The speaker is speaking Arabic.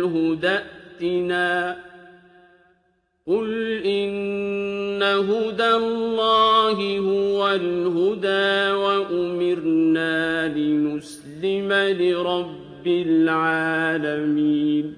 الْهُدى ائْتِنَا ۗ قُلْ إِنَّ هُدَى اللَّهِ هُوَ الْهُدَىٰ ۖ وَأُمِرْنَا لِنُسْلِمَ لِرَبِّ الْعَالَمِينَ